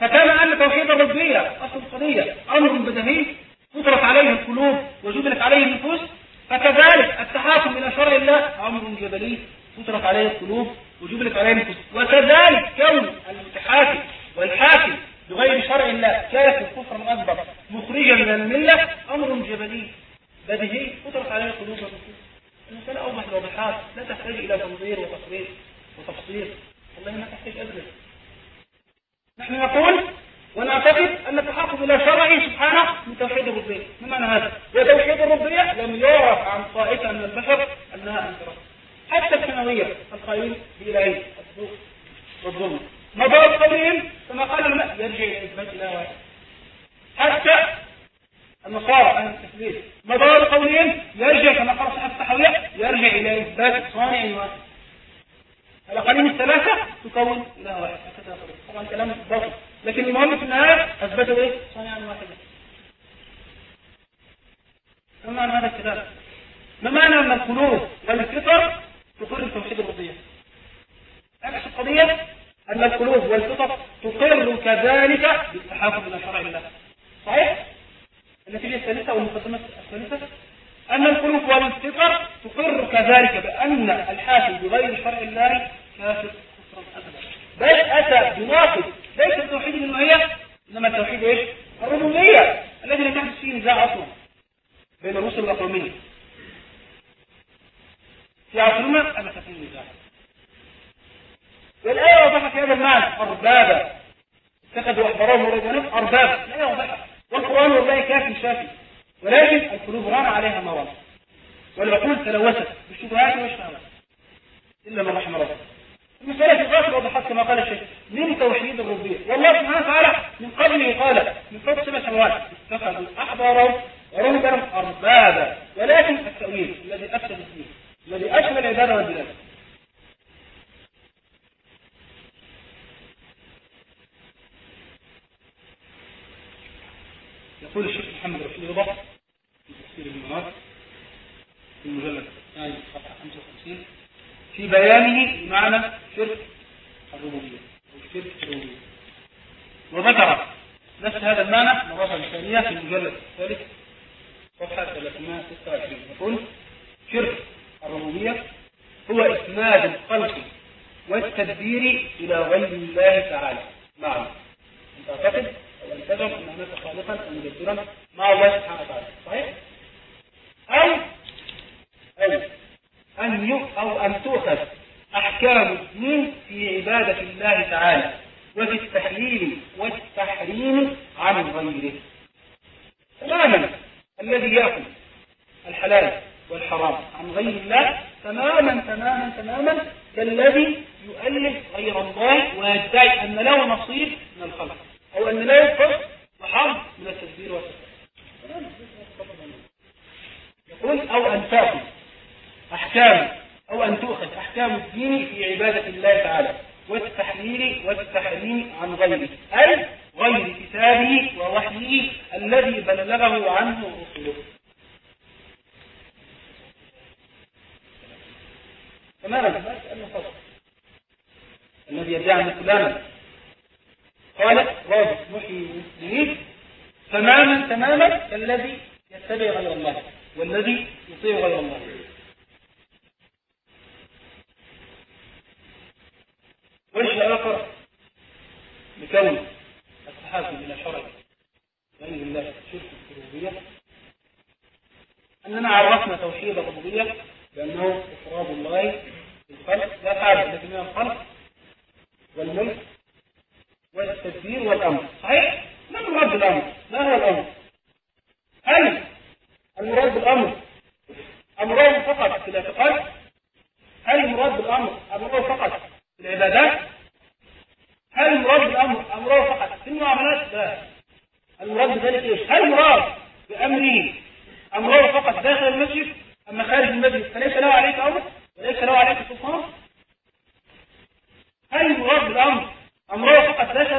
فكما أن توحيد الربوبية أصل القضية أمر بدهي فطرت عليه القلوب وجبلت عليه النفوس فكذلك التحاكم إلى شرع الله أمر جبلي فطرت عليه القلوب وجبلت عليه النفوس. وكذلك كون المتحاكم والحاكم بغير شرع الله كافر كفرا أكبر مخرجا من الملة أمر جبلي بديهي فطرت عليه القلوب والنفوس. المسألة أوضح الوضحات لا تحتاج إلى تنظير وتصريف وتفصيل والله ما تحتاج أبدا. نحن نقول ونعتقد أن التحقق إلى شرعه سبحانه من توحيد الربوبية. ما معنى هذا؟ وتوحيد الربوبية لم يعرف عن طائفة من البشر أنها أنكرت حتى الثانوية القائلين بإلهية الصدوق والظلم مدار قولهم كما قال الماء يرجع إلى إثبات إله واحد حتى النصارى أهل التثبيت مدار قولهم يرجع كما قال صاحب التحوية يرجع إلى إثبات صانع واحد. الأقاليم الثلاثة تكون إله واحد. طبعا كلام باطل. لكن المهم في النهاية أثبتوا إيه؟ صانعا واحدا ما معنى هذا الكلام؟ ما معنى أن القلوب والفطر تقر توحيد الربوبية؟ عكس القضية أن القلوب والفطر تقر كذلك بالتحاكم إلى شرع الله صحيح؟ النتيجة الثالثة والمقدمة الثالثة أن القلوب والفطر تقر كذلك بأن الحاكم بغير شرع الله كافر كفرا أبدا بل أتى بناقض ليس التوحيد المعية إنما التوحيد إيش؟ الربوبية الذي لم يحدث فيه نزاع أصلا بين الرسل والأقومين في عصرنا أنا فيه نزاع والآية وضحت هذا المعنى أربابا. اتخذوا أحبارهم ورجالهم أربابا. لا يوضحها والقرآن والله كافي شافي. ولكن القلوب ران عليها مرض والعقول تلوثت بالشبهات والشهوات إلا من رحم ربه. المسألة الآخر وضحت كما قال الشيخ من توحيد الربوبية؟ والله سبحانه وتعالى من قبله قال من فوق سبع سماوات اتخذوا أحبارهم ورهبانهم أربابا ولكن التأويل الذي أفسد الدين الذي أشمل العبادة والبلاد. يقول الشيخ محمد رشيد رضا في تفسير المنار في المجلد الثاني صفحة 55 في بيانه معنى شرك الربوبية. أو شرك الربوبية. وذكر نفس هذا المعنى مرة ثانية في المجلد الثالث صفحة 326 يقول شرك الربوبية هو إسناد الخلق والتدبير إلى غير الله تعالى. نعم. أنت أعتقد أو أن تزعم أن هناك خالقا أو مدبرا مع الله سبحانه وتعالى. صحيح؟ أو أو أن أو أن تؤخذ أحكام الدين في عبادة الله تعالى وفي التحليل والتحريم عن غيره. تماما. الذي يأخذ الحلال والحرام عن غير الله تماما تماما تماما كالذي يؤلف غير الله ويدعي أن له نصيب من الخلق أو أن لا يفقه محرم من التدبير والتسبيح يقول أو أن تأخذ أحكام أو أن تؤخذ أحكام الدين في عبادة الله تعالى والتحليل التحليل والتحريم عن غيره أي غير كتابه ووحيه الذي بلغه عنه رسله تماما الذي يدعي فلانا قال رابط محي المسلمين. تماما تماما كالذي يتبع غير الله والذي يطيع غير الله. وجه آخر لكون التحاكم إلى شرع غير الله شرك الربوبية أننا عرفنا توحيد الربوبية بأنه إفراد الله بالخلق لا لكن من الخلق والملك والتدبير والأمر صحيح؟ ما المراد بالأمر؟ ما هو الأمر؟ هل المراد بالأمر أمره فقط في الاعتقاد؟ هل المراد بالأمر أمره فقط العبادات؟ هل المراد بالأمر أمره فقط في المعاملات؟ لا المراد بذلك إيش؟ هل المراد بأمره أمره فقط داخل المسجد أما خارج المسجد فليس له عليك أمر وليس له عليك سلطان؟ هل المراد بالأمر أمره فقط داخل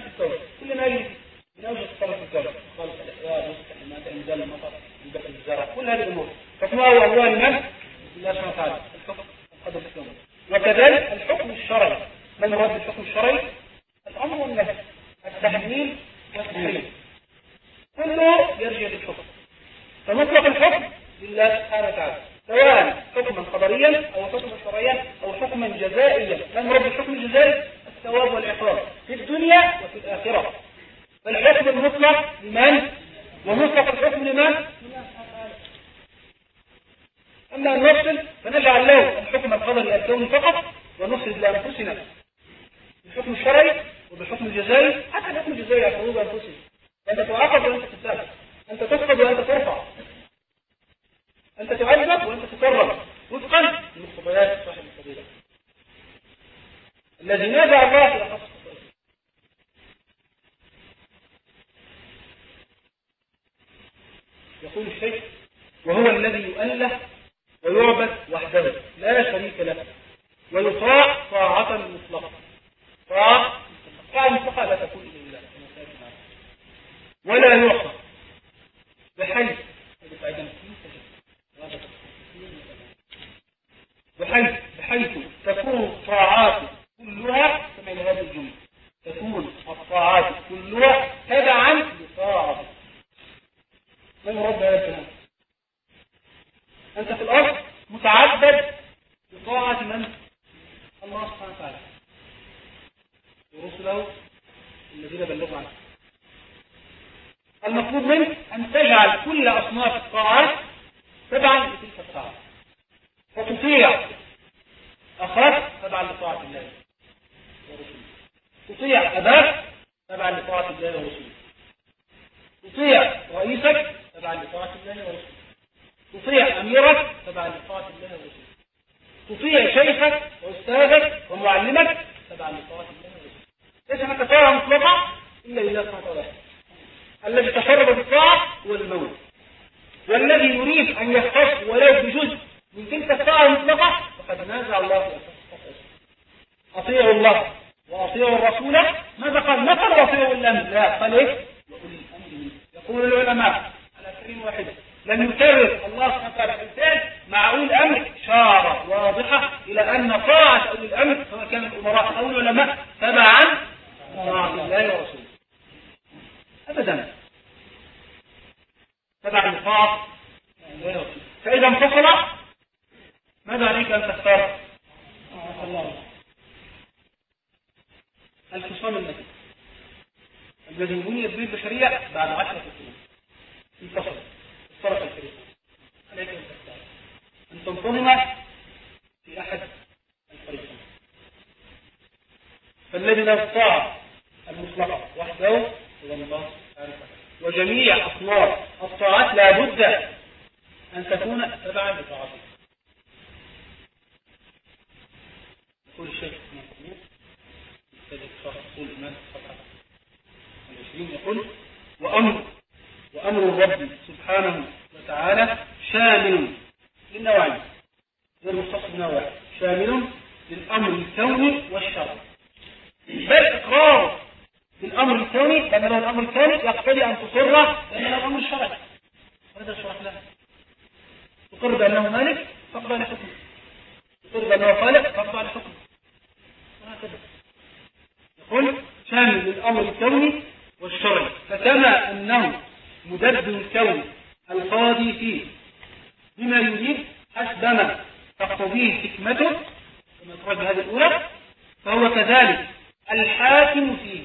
في الكون كل ما يجري من اوجه التصرف في الكون خلق الاحياء الماء انزال المطر البحر الزرع كل هذه الأمور. هو اموال من؟ الله سبحانه وتعالى الحكم الكون وكذلك الحكم الشرعي. ما المراد بالحكم الشرعي؟ الامر والنهي التحليل والتحريم كله يرجع للحكم فمطلق الحكم لله سبحانه وتعالى سواء حكما قدريا أو حكما شرعيا أو حكما جزائيا ما المراد بالحكم الجزائي الثواب والعقاب في الدنيا وفي الاخره فالحكم المطلق لمن ومطلق الحكم لمن اما ان نفصل فنجعل له الحكم القدري الكوني فقط ونفصل لانفسنا بالحكم الشرعي وبالحكم الجزائي حتى الحكم الجزائي يعتبروه بانفسهم انت تعاقب وانت تستاهل انت تفقد وانت ترفع انت تعذب وانت تكرم وفقا لمقتضيات صاحب الفضيله الذي نادى الله إلى خاص يقول الشيخ وهو الذي يؤله ويعبد وحده لا شريك له ويطاع طاعة مطلقة طاعة طاعة مطلقة لا تكون إلا لله ولا يعصى بحيث بحيث بحيث تكون الطاعات كلها كما إلى هذه الجملة تكون الطاعات كلها تبعا لطاعة من رب هذا الكلام أنت في الأرض متعبد بطاعة من؟ الله سبحانه وتعالى ورسله الذين بلغوا عنه المطلوب منك أن تجعل كل أصناف الطاعات تبعا لتلك الطاعات فتطيع أخاك تبعا لطاعة الله ورسوله. تطيع أباك تبعا لطاعة الله ورسوله. تطيع رئيسك تبعا لطاعة الله ورسوله. تطيع أميرك تبعا لطاعة الله ورسوله. تطيع شيخك وأستاذك ومعلمك تبعا لطاعة الله ورسوله. ليس هناك طاعة مطلقة إلا لله سبحانه وتعالى الذي تفرد بالطاعة هو الموت. والذي يريد أن يختص ولو بجزء من تلك الطاعة المطلقة فقد نازع الله. أطيعوا الله وأطيعوا الرسول. ماذا قال؟ ما قال أطيعوا الأمر لا قال إيه؟ يقول العلماء على كلمة واحدة لم يكرر. الله سبحانه وتعالى الإنسان مع أولي الأمر إشارة واضحة إلى أن طاعة أولي الأمر سواء كان الأمراء أو العلماء تبعا طاعة الله ورسوله. أبدا. تبع لطاعة فإذا انفصل ماذا عليك أن تختار؟ الله الخصام النبي الذي بنيت به البشرية بعد عشرة سنين. انفصل افترق الفريق. عليك أن تختار. أن تنتظم في أحد الفريقين. فالذي لا يستطاع المطلقة وحده هو الله وجميع أصناف الطاعات لا بد أن تكون تبعا لطاعته. يقول الشيخ محمود يبتدئ شرح اصول الايمان الصفحه العشرين يقول وامر وأمر الرب سبحانه وتعالى شامل للنوعين غير مختص بنوع شامل للأمر الكوني والشرعي. بل إقرار بالأمر الكوني لأن له الأمر الكوني يقتضي أن تقر لأن له الأمر الشرعي. هذا شرح لها تقر بأنه مالك فاقضى لحكمه. تقر بأنه خالق فاقضى لحكمه. وهكذا يقول شامل للأمر الكوني والشرعي فكما أنه مدبر الكون القاضي فيه بما يريد حسب ما تقتضيه حكمته كما تقول بهذه الأولى فهو كذلك الحاكم فيه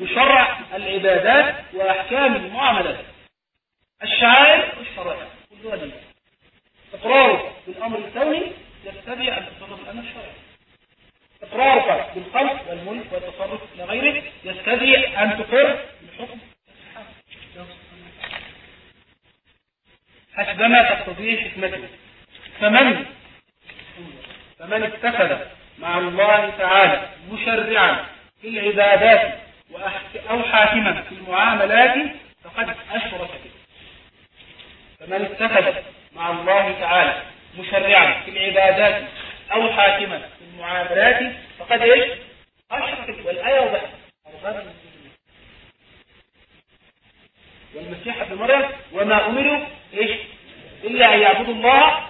بشرع العبادات وأحكام المعاملات الشعائر والشرائع كلها دي إقرارك بالأمر الكوني يتبع أن الأمر الشرعي. إقرارك بالخلق والملك والتصرف إلى غيره يستدعي أن تقر بالحكم. حسبما تقتضيه حكمته. فمن؟ فمن اتخذ مع الله تعالى مشرعا في العبادات أو حاكما في المعاملات فقد أشرك به. فمن اتخذ مع الله تعالى مشرعا في العبادات أو حاكما في المعاملات فقد إيش؟ أشرك به والآية وضحت. والمسيح ابن مريم وما أمروا إيش؟ إلا أن يعبدوا الله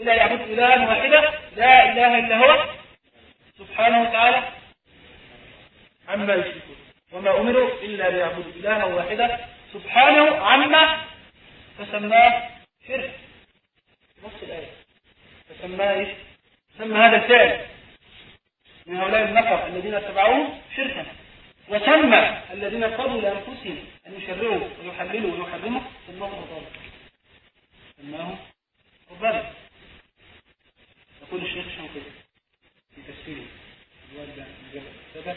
أن يعبدوا إلها واحدة لا إله إلا هو. سبحانه وتعالى عما يشركون. وما أمروا إلا ليعبدوا إلها واحدة. سبحانه عما فسماه شرك. نص الآية. فسماه إيش؟ سمى هذا الفعل. من هؤلاء النفر الذين اتبعوه شركا. وسمى الذين قالوا لأنفسهم أن يشرعوا ويحللوا ويحرموا سماه ربابا سماه ربابا يقول الشيخ الشنقيطي في تفسيره الوالد مجرد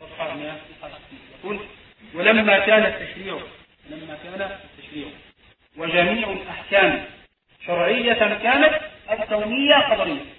صفحة 169 يقول ولما كان التشريع لما كان التشريع وجميع الأحكام شرعية كانت أو كونية قدرية.